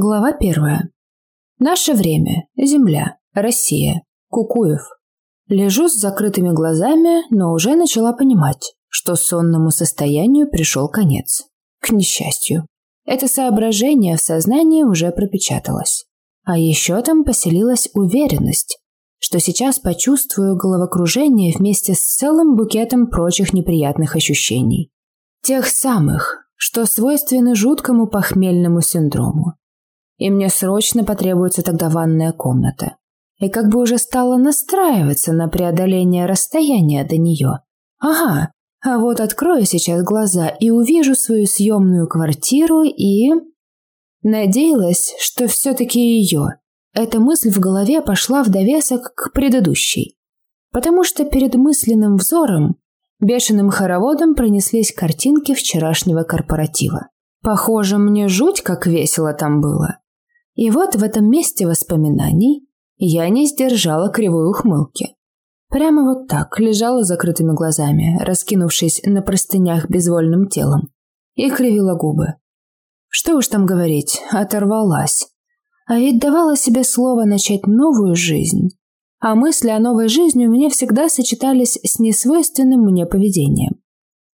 Глава первая. Наше время. Земля. Россия. Кукуев. Лежу с закрытыми глазами, но уже начала понимать, что сонному состоянию пришел конец. К несчастью. Это соображение в сознании уже пропечаталось. А еще там поселилась уверенность, что сейчас почувствую головокружение вместе с целым букетом прочих неприятных ощущений. Тех самых, что свойственны жуткому похмельному синдрому и мне срочно потребуется тогда ванная комната. И как бы уже стала настраиваться на преодоление расстояния до нее. Ага, а вот открою сейчас глаза и увижу свою съемную квартиру и... Надеялась, что все-таки ее. Эта мысль в голове пошла в довесок к предыдущей. Потому что перед мысленным взором бешеным хороводом пронеслись картинки вчерашнего корпоратива. Похоже, мне жуть как весело там было. И вот в этом месте воспоминаний я не сдержала кривой ухмылки. Прямо вот так лежала закрытыми глазами, раскинувшись на простынях безвольным телом, и кривила губы. Что уж там говорить, оторвалась. А ведь давала себе слово начать новую жизнь. А мысли о новой жизни у меня всегда сочетались с несвойственным мне поведением.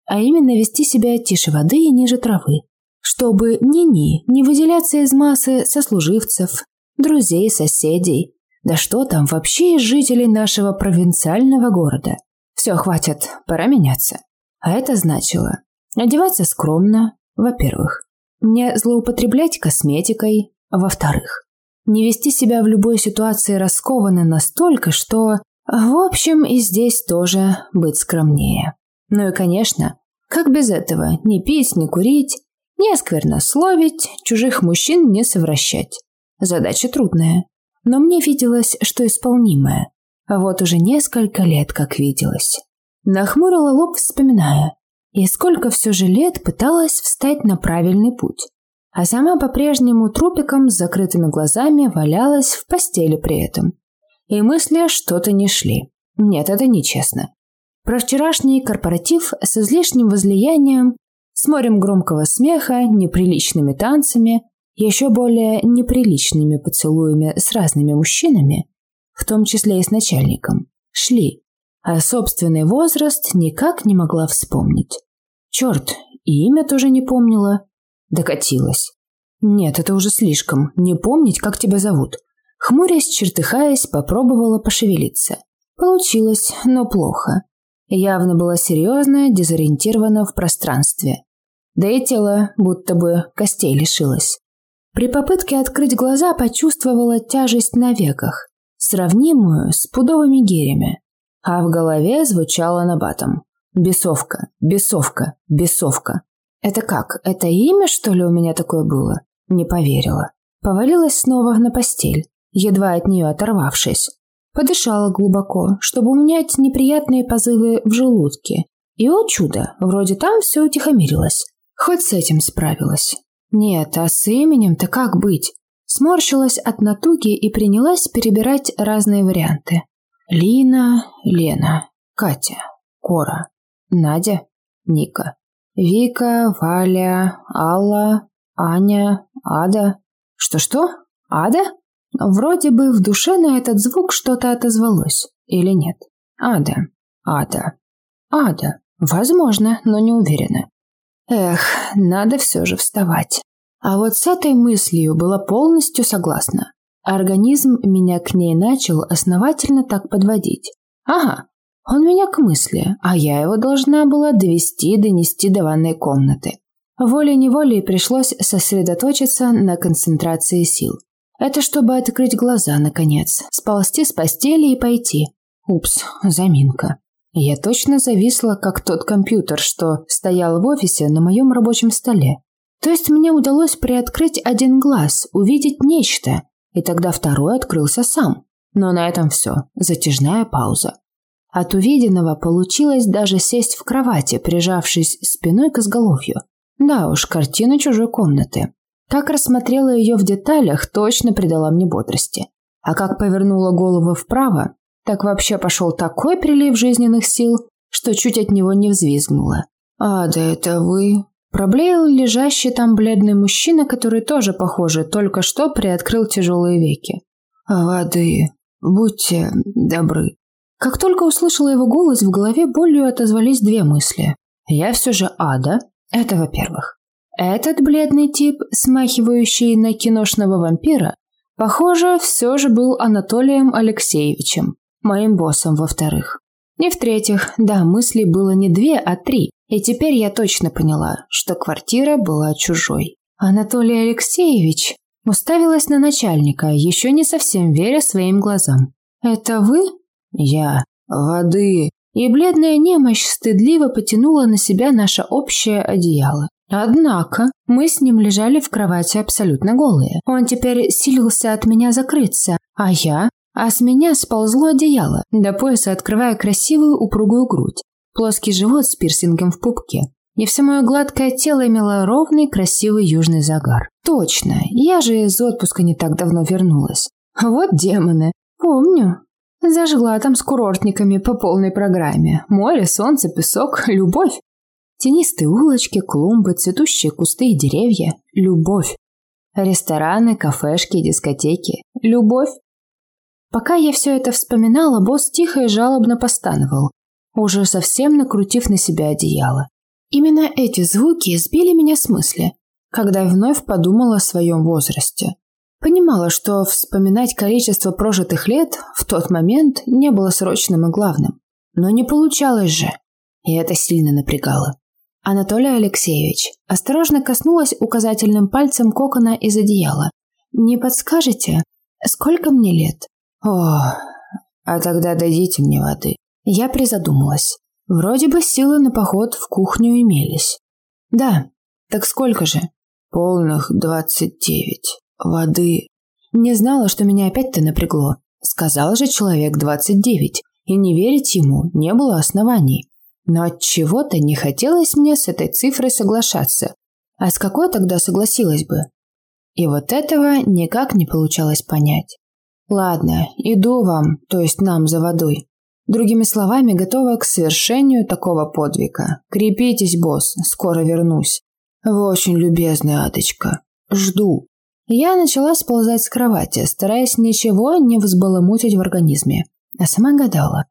А именно вести себя тише воды и ниже травы чтобы ни-ни не выделяться из массы сослуживцев, друзей, соседей, да что там вообще из жителей нашего провинциального города. Все, хватит, пора меняться. А это значило одеваться скромно, во-первых, не злоупотреблять косметикой, во-вторых, не вести себя в любой ситуации раскованно настолько, что, в общем, и здесь тоже быть скромнее. Ну и, конечно, как без этого, не пить, не курить, не сквернословить, чужих мужчин не совращать. Задача трудная, но мне виделось, что исполнимая. А вот уже несколько лет как виделось. Нахмурила лоб, вспоминая. И сколько все же лет пыталась встать на правильный путь. А сама по-прежнему трупиком с закрытыми глазами валялась в постели при этом. И мысли что-то не шли. Нет, это нечестно. Про вчерашний корпоратив с излишним возлиянием с морем громкого смеха, неприличными танцами, еще более неприличными поцелуями с разными мужчинами, в том числе и с начальником, шли, а собственный возраст никак не могла вспомнить. Черт, и имя тоже не помнила. Докатилась. Нет, это уже слишком, не помнить, как тебя зовут. Хмурясь, чертыхаясь, попробовала пошевелиться. Получилось, но плохо. Явно была серьезная, дезориентирована в пространстве. Да и тело будто бы костей лишилось. При попытке открыть глаза почувствовала тяжесть на веках, сравнимую с пудовыми гирями. А в голове звучало набатом. «Бесовка, бесовка, бесовка». Это как, это имя, что ли, у меня такое было? Не поверила. Повалилась снова на постель, едва от нее оторвавшись. Подышала глубоко, чтобы унять неприятные позывы в желудке. И, о чудо, вроде там все утихомирилось. Хоть с этим справилась. Нет, а с именем-то как быть? Сморщилась от натуги и принялась перебирать разные варианты. Лина, Лена, Катя, Кора, Надя, Ника, Вика, Валя, Алла, Аня, Ада. Что-что? Ада? Вроде бы в душе на этот звук что-то отозвалось. Или нет? Ада. Ада. Ада. Возможно, но не уверена. Эх, надо все же вставать. А вот с этой мыслью была полностью согласна. Организм меня к ней начал основательно так подводить. Ага, он меня к мысли, а я его должна была довести, донести до ванной комнаты. Волей-неволей пришлось сосредоточиться на концентрации сил. Это чтобы открыть глаза, наконец, сползти с постели и пойти. Упс, заминка. Я точно зависла, как тот компьютер, что стоял в офисе на моем рабочем столе. То есть мне удалось приоткрыть один глаз, увидеть нечто, и тогда второй открылся сам. Но на этом все, затяжная пауза. От увиденного получилось даже сесть в кровати, прижавшись спиной к изголовью. Да уж, картина чужой комнаты. Как рассмотрела ее в деталях, точно придала мне бодрости. А как повернула голову вправо, так вообще пошел такой прилив жизненных сил, что чуть от него не взвизгнула. «А, да это вы?» Проблеял лежащий там бледный мужчина, который тоже, похоже, только что приоткрыл тяжелые веки. «Воды, будьте добры». Как только услышала его голос, в голове болью отозвались две мысли. «Я все же ада?» Это во-первых. Этот бледный тип, смахивающий на киношного вампира, похоже, все же был Анатолием Алексеевичем, моим боссом во-вторых. И в-третьих, да, мыслей было не две, а три, и теперь я точно поняла, что квартира была чужой. Анатолий Алексеевич уставилась на начальника, еще не совсем веря своим глазам. «Это вы?» «Я. Воды». И бледная немощь стыдливо потянула на себя наше общее одеяло. Однако мы с ним лежали в кровати абсолютно голые. Он теперь силился от меня закрыться, а я... А с меня сползло одеяло, до пояса открывая красивую упругую грудь, плоский живот с пирсингом в пупке. И все мое гладкое тело имело ровный, красивый южный загар. Точно, я же из отпуска не так давно вернулась. Вот демоны. Помню. Зажгла там с курортниками по полной программе. Море, солнце, песок, любовь. Тенистые улочки, клумбы, цветущие кусты и деревья – любовь. Рестораны, кафешки, дискотеки – любовь. Пока я все это вспоминала, босс тихо и жалобно постановал, уже совсем накрутив на себя одеяло. Именно эти звуки сбили меня с мысли, когда я вновь подумала о своем возрасте. Понимала, что вспоминать количество прожитых лет в тот момент не было срочным и главным. Но не получалось же, и это сильно напрягало. Анатолий Алексеевич осторожно коснулась указательным пальцем кокона из одеяла. «Не подскажете, сколько мне лет?» «О, а тогда дадите мне воды». Я призадумалась. Вроде бы силы на поход в кухню имелись. «Да, так сколько же?» «Полных двадцать девять. Воды...» Не знала, что меня опять-то напрягло. Сказал же человек двадцать девять, и не верить ему не было оснований. Но от чего-то не хотелось мне с этой цифрой соглашаться. А с какой тогда согласилась бы? И вот этого никак не получалось понять. Ладно, иду вам, то есть нам за водой. Другими словами, готова к совершению такого подвига. Крепитесь, босс, скоро вернусь. Вы очень любезная, Адочка. Жду. Я начала сползать с кровати, стараясь ничего не взбаламутить в организме. А сама гадала,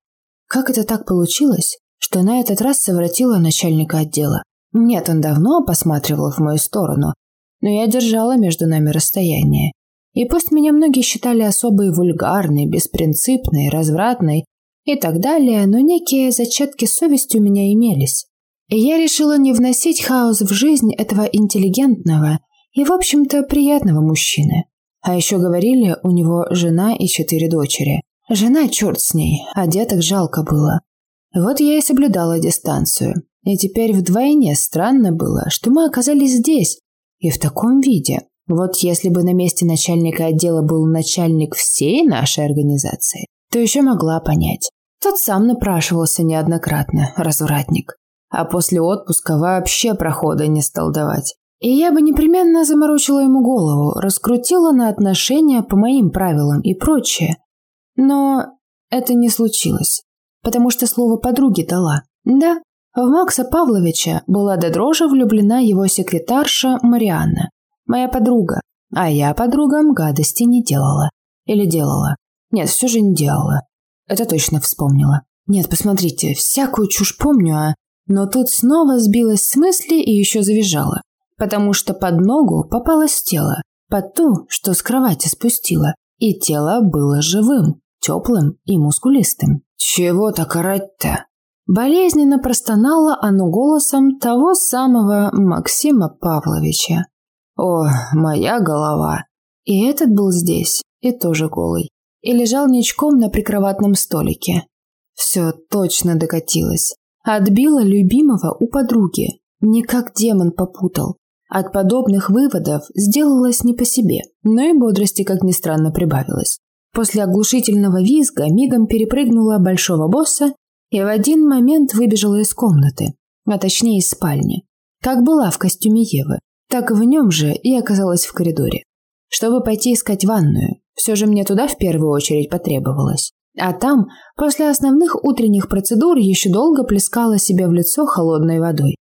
как это так получилось, что на этот раз совратила начальника отдела. Нет, он давно посматривал в мою сторону, но я держала между нами расстояние. И пусть меня многие считали особой вульгарной, беспринципной, развратной и так далее, но некие зачатки совести у меня имелись. И я решила не вносить хаос в жизнь этого интеллигентного и, в общем-то, приятного мужчины. А еще говорили, у него жена и четыре дочери. Жена, черт с ней, а деток жалко было. Вот я и соблюдала дистанцию. И теперь вдвойне странно было, что мы оказались здесь и в таком виде. Вот если бы на месте начальника отдела был начальник всей нашей организации, то еще могла понять. Тот сам напрашивался неоднократно, развратник. А после отпуска вообще прохода не стал давать. И я бы непременно заморочила ему голову, раскрутила на отношения по моим правилам и прочее. Но это не случилось потому что слово подруги дала. Да, в Макса Павловича была до дрожи влюблена его секретарша Марианна, моя подруга, а я подругам гадости не делала. Или делала. Нет, все же не делала. Это точно вспомнила. Нет, посмотрите, всякую чушь помню, а... Но тут снова сбилась с мысли и еще завизжала. Потому что под ногу попалось тело, под ту, что с кровати спустила. И тело было живым, теплым и мускулистым. «Чего так орать-то?» Болезненно простонала оно голосом того самого Максима Павловича. «О, моя голова!» И этот был здесь, и тоже голый, и лежал ничком на прикроватном столике. Все точно докатилось. Отбила любимого у подруги. Не как демон попутал. От подобных выводов сделалось не по себе, но и бодрости, как ни странно, прибавилось. После оглушительного визга мигом перепрыгнула большого босса и в один момент выбежала из комнаты, а точнее из спальни. Как была в костюме Евы, так в нем же и оказалась в коридоре. Чтобы пойти искать ванную, все же мне туда в первую очередь потребовалось. А там, после основных утренних процедур, еще долго плескала себе в лицо холодной водой.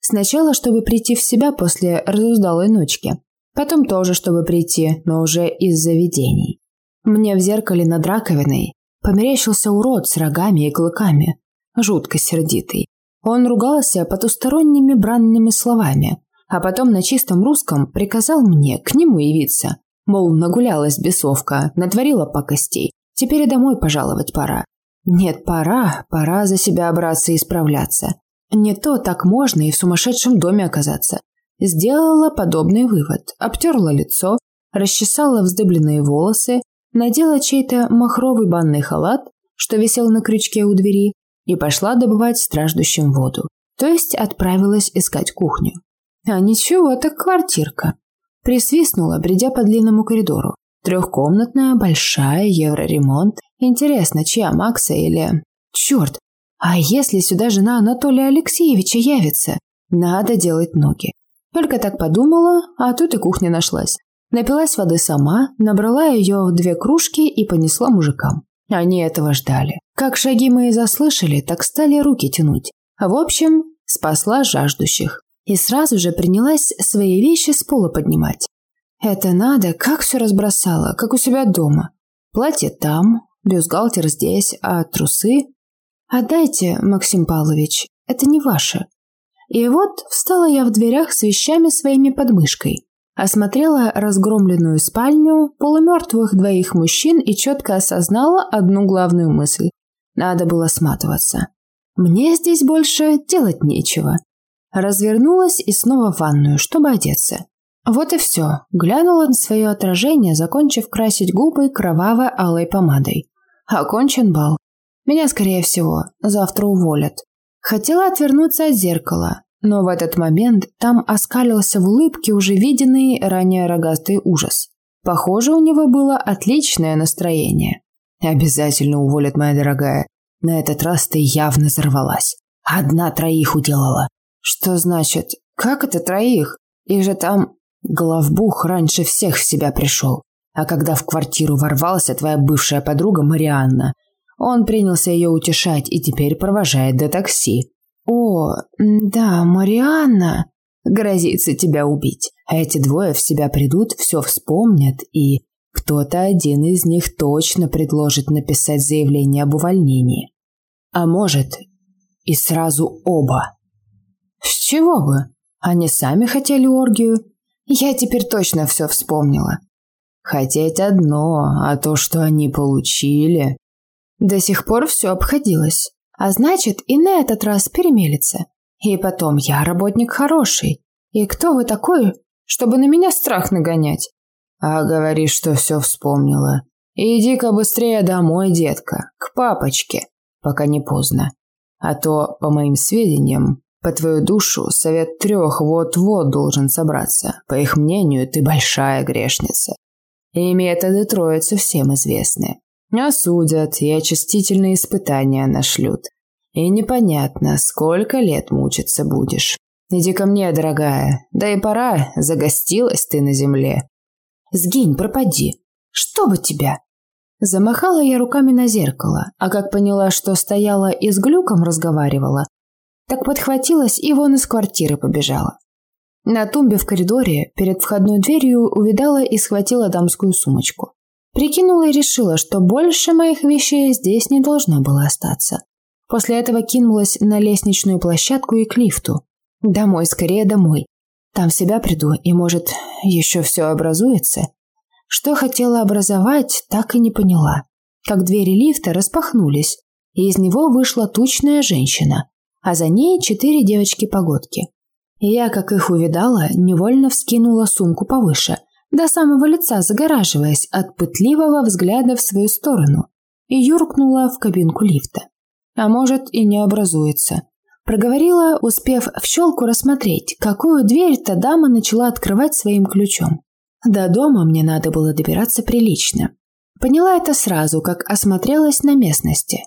Сначала, чтобы прийти в себя после разуздалой ночки. Потом тоже, чтобы прийти, но уже из заведений. Мне в зеркале над раковиной померещился урод с рогами и клыками, жутко сердитый. Он ругался потусторонними бранными словами, а потом на чистом русском приказал мне к нему явиться. Мол, нагулялась бесовка, натворила пакостей, теперь и домой пожаловать пора. Нет, пора, пора за себя браться и исправляться. Не то так можно и в сумасшедшем доме оказаться. Сделала подобный вывод, обтерла лицо, расчесала вздыбленные волосы, надела чей-то махровый банный халат, что висел на крючке у двери, и пошла добывать страждущим воду. То есть отправилась искать кухню. А ничего, так квартирка. Присвистнула, бредя по длинному коридору. Трехкомнатная, большая, евроремонт. Интересно, чья Макса или... Черт! А если сюда жена Анатолия Алексеевича явится? Надо делать ноги. Только так подумала, а тут и кухня нашлась. Напилась воды сама, набрала ее в две кружки и понесла мужикам. Они этого ждали. Как шаги мои заслышали, так стали руки тянуть. В общем, спасла жаждущих. И сразу же принялась свои вещи с пола поднимать. Это надо, как все разбросала, как у себя дома. Платье там, бюстгальтер здесь, а трусы... Отдайте, Максим Павлович, это не ваше. И вот встала я в дверях с вещами своими под мышкой. Осмотрела разгромленную спальню, полумертвых двоих мужчин и четко осознала одну главную мысль. Надо было сматываться. Мне здесь больше делать нечего. Развернулась и снова в ванную, чтобы одеться. Вот и все. Глянула на свое отражение, закончив красить губы кроваво-алой помадой. Окончен бал. Меня, скорее всего, завтра уволят. Хотела отвернуться от зеркала, но в этот момент там оскалился в улыбке уже виденный ранее рогатый ужас. Похоже, у него было отличное настроение. «Обязательно уволят, моя дорогая. На этот раз ты явно взорвалась. Одна троих уделала». «Что значит? Как это троих? Их же там...» Главбух раньше всех в себя пришел. А когда в квартиру ворвался твоя бывшая подруга Марианна, он принялся ее утешать и теперь провожает до такси. «О, да, Марианна!» Грозится тебя убить. А эти двое в себя придут, все вспомнят, и кто-то один из них точно предложит написать заявление об увольнении. А может, и сразу оба. С чего бы? Они сами хотели оргию. Я теперь точно все вспомнила. Хотеть одно, а то, что они получили... До сих пор все обходилось. А значит, и на этот раз перемелется. И потом, я работник хороший. И кто вы такой, чтобы на меня страх нагонять? А говоришь, что все вспомнила. Иди-ка быстрее домой, детка, к папочке, пока не поздно. А то, по моим сведениям, по твою душу совет трех вот-вот должен собраться. По их мнению, ты большая грешница. И методы троицы всем известны. Осудят и очистительные испытания нашлют. И непонятно, сколько лет мучиться будешь. Иди ко мне, дорогая. Да и пора, загостилась ты на земле. Сгинь, пропади. Что бы тебя? Замахала я руками на зеркало, а как поняла, что стояла и с глюком разговаривала, так подхватилась и вон из квартиры побежала. На тумбе в коридоре перед входной дверью увидала и схватила дамскую сумочку. Прикинула и решила, что больше моих вещей здесь не должно было остаться. После этого кинулась на лестничную площадку и к лифту. Домой, скорее домой. Там себя приду, и, может, еще все образуется. Что хотела образовать, так и не поняла. Как двери лифта распахнулись, и из него вышла тучная женщина, а за ней четыре девочки-погодки. Я, как их увидала, невольно вскинула сумку повыше – до самого лица загораживаясь от пытливого взгляда в свою сторону, и юркнула в кабинку лифта. А может и не образуется. Проговорила, успев в щелку рассмотреть, какую дверь-то дама начала открывать своим ключом. До дома мне надо было добираться прилично. Поняла это сразу, как осмотрелась на местности.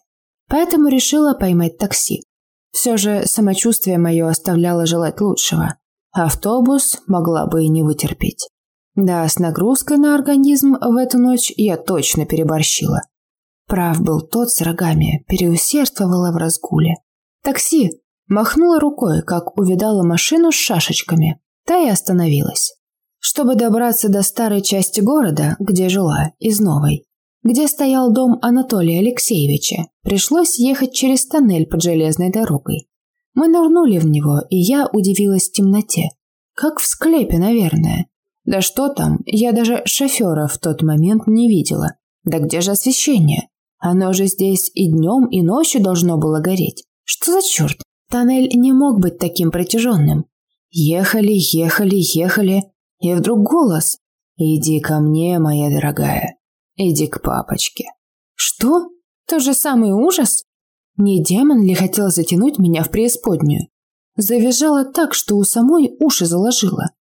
Поэтому решила поймать такси. Все же самочувствие мое оставляло желать лучшего. Автобус могла бы и не вытерпеть. Да, с нагрузкой на организм в эту ночь я точно переборщила. Прав был тот с рогами, переусердствовала в разгуле. «Такси!» Махнула рукой, как увидала машину с шашечками. Та и остановилась. Чтобы добраться до старой части города, где жила, из новой, где стоял дом Анатолия Алексеевича, пришлось ехать через тоннель под железной дорогой. Мы нырнули в него, и я удивилась темноте. Как в склепе, наверное. Да что там, я даже шофера в тот момент не видела. Да где же освещение? Оно же здесь и днем, и ночью должно было гореть. Что за черт? Тоннель не мог быть таким протяженным. Ехали, ехали, ехали, и вдруг голос. «Иди ко мне, моя дорогая. Иди к папочке». Что? То же самый ужас? Не демон ли хотел затянуть меня в преисподнюю? Завизжала так, что у самой уши заложило.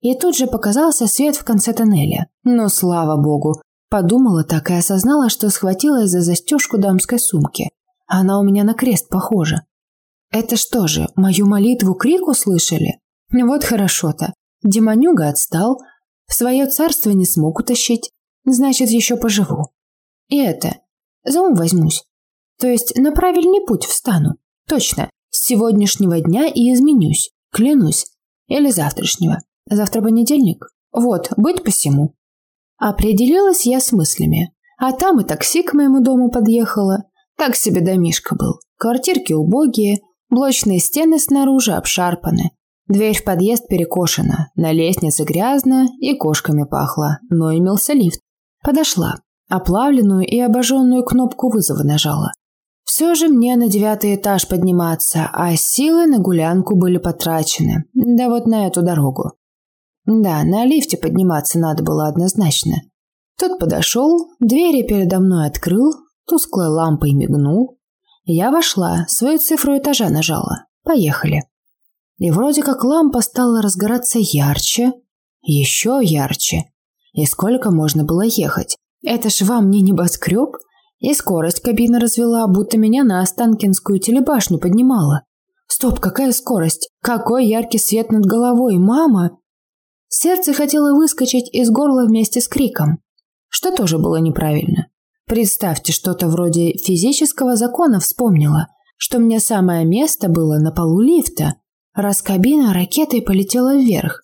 И тут же показался свет в конце тоннеля. Но слава богу, подумала так и осознала, что схватилась за застежку дамской сумки. Она у меня на крест похожа. Это что же, мою молитву крик услышали? Вот хорошо-то. Демонюга отстал, в свое царство не смог утащить, значит, еще поживу. И это, за ум возьмусь. То есть на правильный путь встану. Точно, с сегодняшнего дня и изменюсь, клянусь. Или завтрашнего. Завтра понедельник. Вот, быть посему. Определилась я с мыслями. А там и такси к моему дому подъехало. Так себе домишка был. Квартирки убогие, блочные стены снаружи обшарпаны. Дверь в подъезд перекошена, на лестнице грязно и кошками пахло, но имелся лифт. Подошла, оплавленную и обожженную кнопку вызова нажала. Все же мне на девятый этаж подниматься, а силы на гулянку были потрачены. Да вот на эту дорогу. Да, на лифте подниматься надо было однозначно. Тот подошел, двери передо мной открыл, тусклой лампой мигнул. Я вошла, свою цифру этажа нажала. Поехали. И вроде как лампа стала разгораться ярче, еще ярче. И сколько можно было ехать? Это ж вам не небоскреб? И скорость кабина развела, будто меня на Останкинскую телебашню поднимала. Стоп, какая скорость? Какой яркий свет над головой, мама! Сердце хотело выскочить из горла вместе с криком, что тоже было неправильно. Представьте, что-то вроде физического закона вспомнила, что мне самое место было на полу лифта, раз кабина ракетой полетела вверх,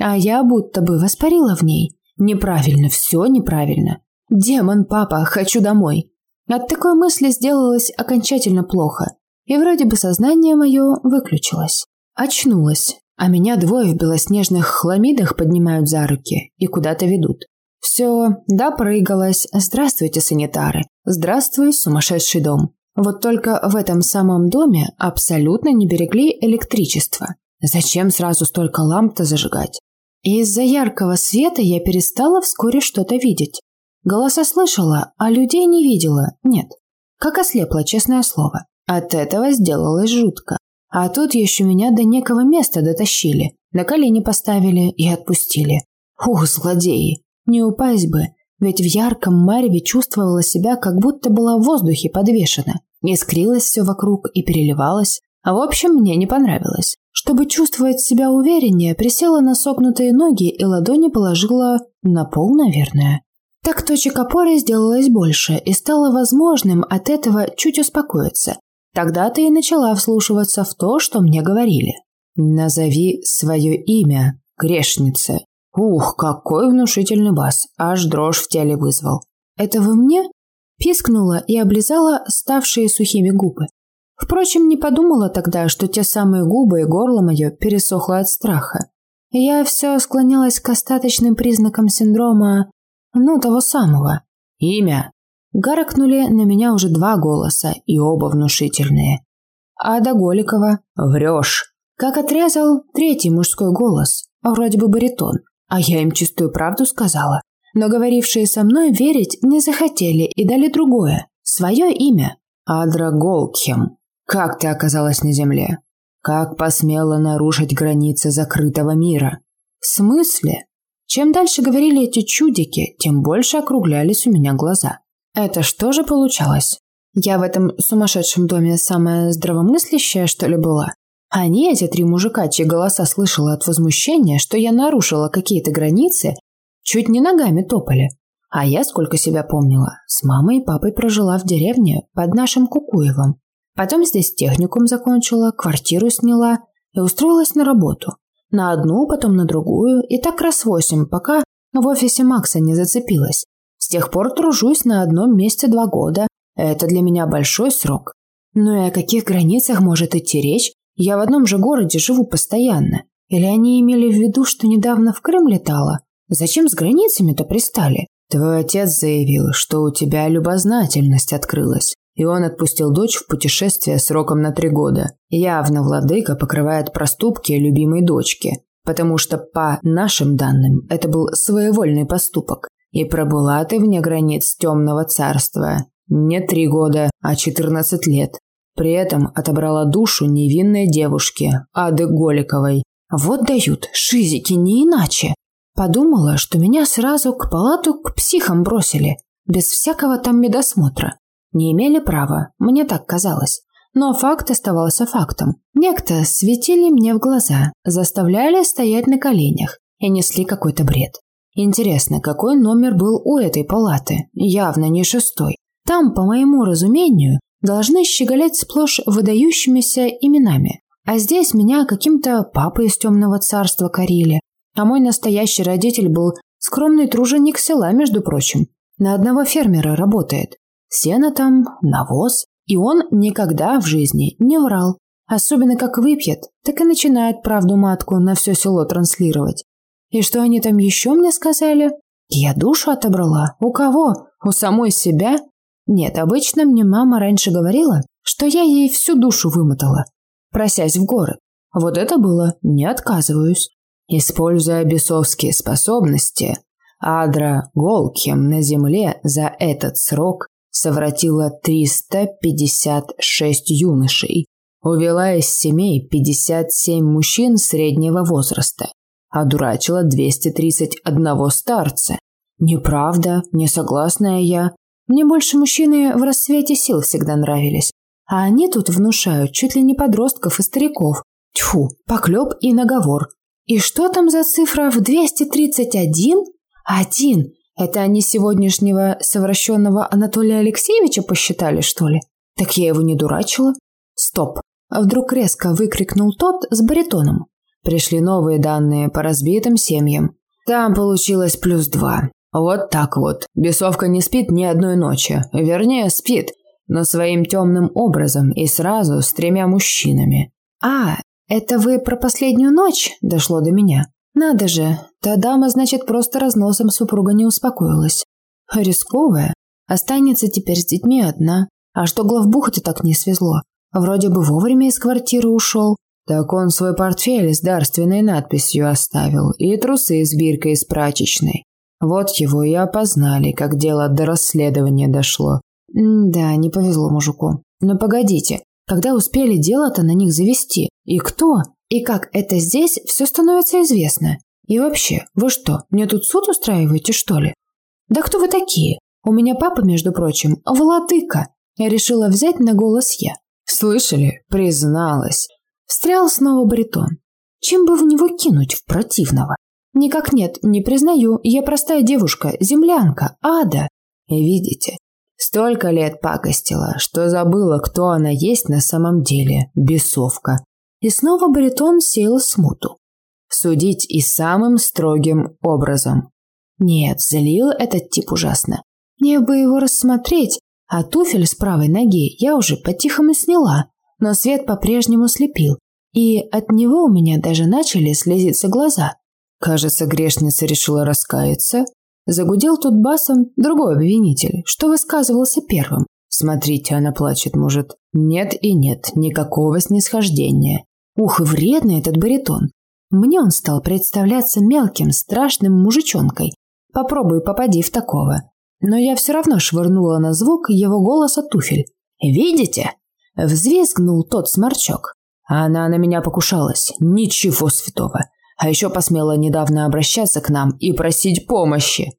а я будто бы воспарила в ней. Неправильно, все неправильно. Демон, папа, хочу домой. От такой мысли сделалось окончательно плохо, и вроде бы сознание мое выключилось. Очнулась, а меня двое в белоснежных хламидах поднимают за руки и куда-то ведут. Все, допрыгалась. Здравствуйте, санитары. Здравствуй, сумасшедший дом. Вот только в этом самом доме абсолютно не берегли электричество. Зачем сразу столько ламп-то зажигать? Из-за яркого света я перестала вскоре что-то видеть. Голоса слышала, а людей не видела. Нет. Как ослепла, честное слово. От этого сделалось жутко. А тут еще меня до некого места дотащили, на колени поставили и отпустили. Ух, злодеи! Не упасть бы, ведь в ярком мареве чувствовала себя, как будто была в воздухе подвешена. Искрилось все вокруг и переливалось. А в общем, мне не понравилось. Чтобы чувствовать себя увереннее, присела на согнутые ноги и ладони положила на пол, наверное. Так точек опоры сделалось больше, и стало возможным от этого чуть успокоиться. Тогда-то и начала вслушиваться в то, что мне говорили. «Назови свое имя, грешница». Ух, какой внушительный бас, аж дрожь в теле вызвал. «Это вы мне?» Пискнула и облизала ставшие сухими губы. Впрочем, не подумала тогда, что те самые губы и горло мое пересохло от страха. Я все склонялась к остаточным признакам синдрома, ну, того самого. «Имя», Гаркнули на меня уже два голоса, и оба внушительные. А до Голикова «Врешь». Как отрезал третий мужской голос, вроде бы баритон, а я им чистую правду сказала. Но говорившие со мной верить не захотели и дали другое, свое имя. Адра Голкхем. Как ты оказалась на земле? Как посмела нарушить границы закрытого мира? В смысле? Чем дальше говорили эти чудики, тем больше округлялись у меня глаза. Это что же получалось? Я в этом сумасшедшем доме самая здравомыслящая, что ли, была? Они, эти три мужика, чьи голоса слышала от возмущения, что я нарушила какие-то границы, чуть не ногами топали. А я, сколько себя помнила, с мамой и папой прожила в деревне под нашим Кукуевым. Потом здесь техникум закончила, квартиру сняла и устроилась на работу. На одну, потом на другую, и так раз восемь, пока в офисе Макса не зацепилась. С тех пор тружусь на одном месте два года. Это для меня большой срок. Но и о каких границах может идти речь? Я в одном же городе живу постоянно. Или они имели в виду, что недавно в Крым летала? Зачем с границами-то пристали? Твой отец заявил, что у тебя любознательность открылась и он отпустил дочь в путешествие сроком на три года. Явно владыка покрывает проступки любимой дочки, потому что, по нашим данным, это был своевольный поступок. И пробыла ты вне границ темного царства не три года, а четырнадцать лет. При этом отобрала душу невинной девушки, Ады Голиковой. Вот дают, шизики, не иначе. Подумала, что меня сразу к палату к психам бросили, без всякого там медосмотра. Не имели права, мне так казалось. Но факт оставался фактом. Некто светили мне в глаза, заставляли стоять на коленях и несли какой-то бред. Интересно, какой номер был у этой палаты? Явно не шестой. Там, по моему разумению, должны щеголять сплошь выдающимися именами. А здесь меня каким-то папой из темного царства корили. А мой настоящий родитель был скромный труженик села, между прочим. На одного фермера работает. Сено там, навоз. И он никогда в жизни не врал. Особенно как выпьет, так и начинает правду матку на все село транслировать. И что они там еще мне сказали? Я душу отобрала. У кого? У самой себя? Нет, обычно мне мама раньше говорила, что я ей всю душу вымотала, просясь в город. Вот это было, не отказываюсь. Используя бесовские способности, Адра Голкем на земле за этот срок совратила 356 юношей, увела из семей 57 мужчин среднего возраста, одурачила 231 старца. Неправда, не согласная я. Мне больше мужчины в расцвете сил всегда нравились. А они тут внушают чуть ли не подростков и стариков. Тьфу, поклеп и наговор. И что там за цифра в 231? Один. Это они сегодняшнего совращенного Анатолия Алексеевича посчитали, что ли? Так я его не дурачила. Стоп. А вдруг резко выкрикнул тот с баритоном. Пришли новые данные по разбитым семьям. Там получилось плюс два. Вот так вот. Бесовка не спит ни одной ночи. Вернее, спит, но своим темным образом и сразу с тремя мужчинами. А, это вы про последнюю ночь? Дошло до меня. Надо же, та дама, значит, просто разносом супруга не успокоилась. Рисковая. Останется теперь с детьми одна. А что главбухте так не свезло? Вроде бы вовремя из квартиры ушел. Так он свой портфель с дарственной надписью оставил и трусы с биркой из прачечной. Вот его и опознали, как дело до расследования дошло. М да, не повезло мужику. Но погодите, когда успели дело-то на них завести? И кто? И как это здесь все становится известно. И вообще, вы что, мне тут суд устраиваете, что ли? Да кто вы такие? У меня папа, между прочим, владыка. Я решила взять на голос я. Слышали? Призналась. Встрял снова баритон. Чем бы в него кинуть в противного? Никак нет, не признаю. Я простая девушка, землянка, ада. Видите, столько лет пакостила, что забыла, кто она есть на самом деле. Бесовка. И снова баритон сеял смуту. Судить и самым строгим образом. Нет, залил этот тип ужасно. Мне бы его рассмотреть, а туфель с правой ноги я уже по-тихому сняла, но свет по-прежнему слепил, и от него у меня даже начали слезиться глаза. Кажется, грешница решила раскаяться. Загудел тут басом другой обвинитель, что высказывался первым. Смотрите, она плачет, может. Нет и нет, никакого снисхождения. Ух, и вредный этот баритон. Мне он стал представляться мелким, страшным мужичонкой. Попробуй попади в такого. Но я все равно швырнула на звук его голоса туфель. «Видите?» – взвизгнул тот сморчок. Она на меня покушалась. Ничего святого. А еще посмела недавно обращаться к нам и просить помощи.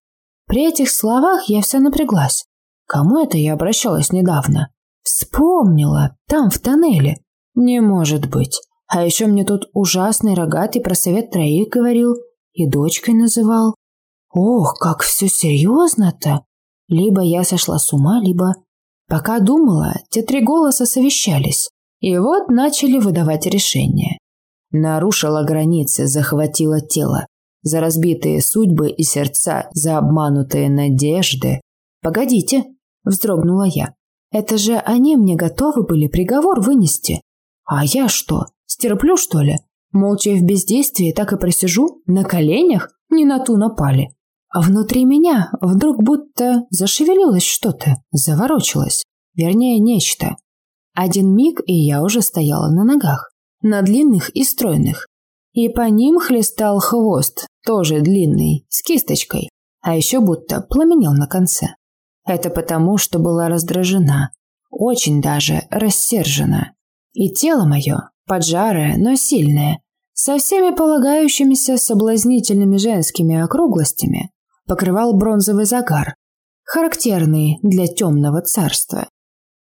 При этих словах я вся напряглась. Кому это я обращалась недавно? Вспомнила. Там, в тоннеле. Не может быть. А еще мне тут ужасный рогатый про совет троих говорил и дочкой называл. Ох, как все серьезно-то! Либо я сошла с ума, либо... Пока думала, те три голоса совещались. И вот начали выдавать решение. Нарушила границы, захватила тело. За разбитые судьбы и сердца, за обманутые надежды. «Погодите», – вздрогнула я. «Это же они мне готовы были приговор вынести. А я что, стерплю, что ли? Молча в бездействии так и просижу? На коленях? Не на ту напали. А внутри меня вдруг будто зашевелилось что-то, заворочилось. Вернее, нечто. Один миг, и я уже стояла на ногах. На длинных и стройных. И по ним хлестал хвост, тоже длинный, с кисточкой. А еще будто пламенел на конце. Это потому, что была раздражена. Очень даже рассержена. И тело мое, поджарое, но сильное, со всеми полагающимися соблазнительными женскими округлостями, покрывал бронзовый загар, характерный для темного царства.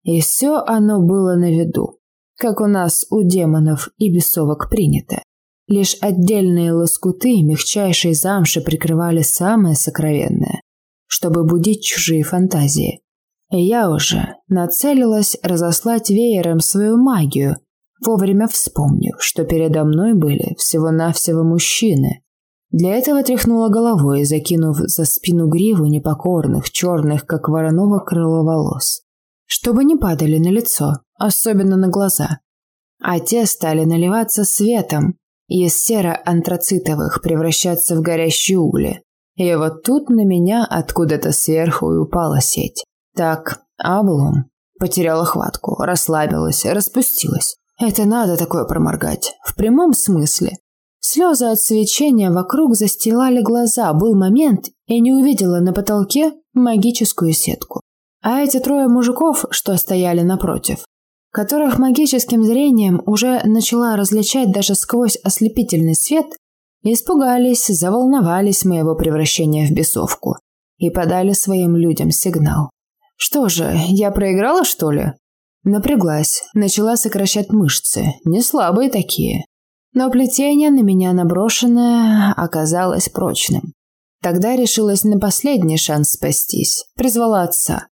И все оно было на виду, как у нас у демонов и бесовок принято. Лишь отдельные лоскуты мягчайшей замши прикрывали самое сокровенное, чтобы будить чужие фантазии. И я уже нацелилась разослать веером свою магию, вовремя вспомнив, что передо мной были всего-навсего мужчины. Для этого тряхнула головой, закинув за спину гриву непокорных, черных, как вороного крыло волос. Чтобы не падали на лицо, особенно на глаза. А те стали наливаться светом, и из серо-антрацитовых превращаться в горящие угли. И вот тут на меня откуда-то сверху и упала сеть. Так, облом. Потеряла хватку, расслабилась, распустилась. Это надо такое проморгать. В прямом смысле. Слезы от свечения вокруг застилали глаза. Был момент, и не увидела на потолке магическую сетку. А эти трое мужиков, что стояли напротив, которых магическим зрением уже начала различать даже сквозь ослепительный свет, испугались, заволновались моего превращения в бесовку и подали своим людям сигнал. Что же, я проиграла, что ли? Напряглась, начала сокращать мышцы, не слабые такие. Но плетение на меня наброшенное оказалось прочным. Тогда решилась на последний шанс спастись, призвала отца.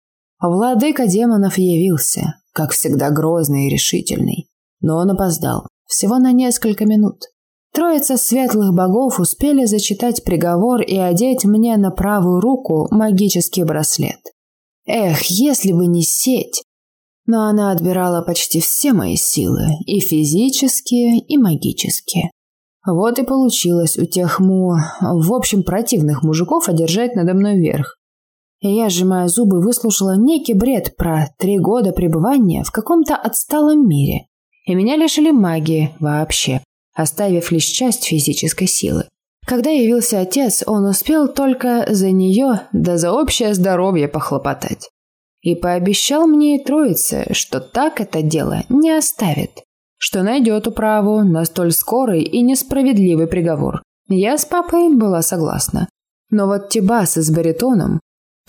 Владыка демонов явился, как всегда грозный и решительный. Но он опоздал, всего на несколько минут. Троица светлых богов успели зачитать приговор и одеть мне на правую руку магический браслет. Эх, если бы не сеть! Но она отбирала почти все мои силы, и физические, и магические. Вот и получилось у тех му... в общем, противных мужиков одержать надо мной верх. Я, сжимая зубы, выслушала некий бред про три года пребывания в каком-то отсталом мире. И меня лишили магии вообще, оставив лишь часть физической силы. Когда явился отец, он успел только за нее да за общее здоровье похлопотать. И пообещал мне и троице, что так это дело не оставит, что найдет управу на столь скорый и несправедливый приговор. Я с папой была согласна. Но вот Тибасы с баритоном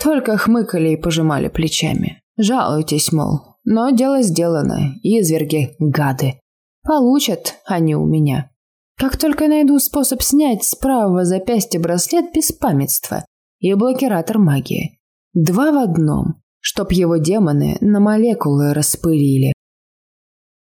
только хмыкали и пожимали плечами. Жалуйтесь, мол, но дело сделано, изверги, гады. Получат они у меня. Как только найду способ снять с правого запястья браслет без памятства и блокиратор магии. Два в одном, чтоб его демоны на молекулы распылили.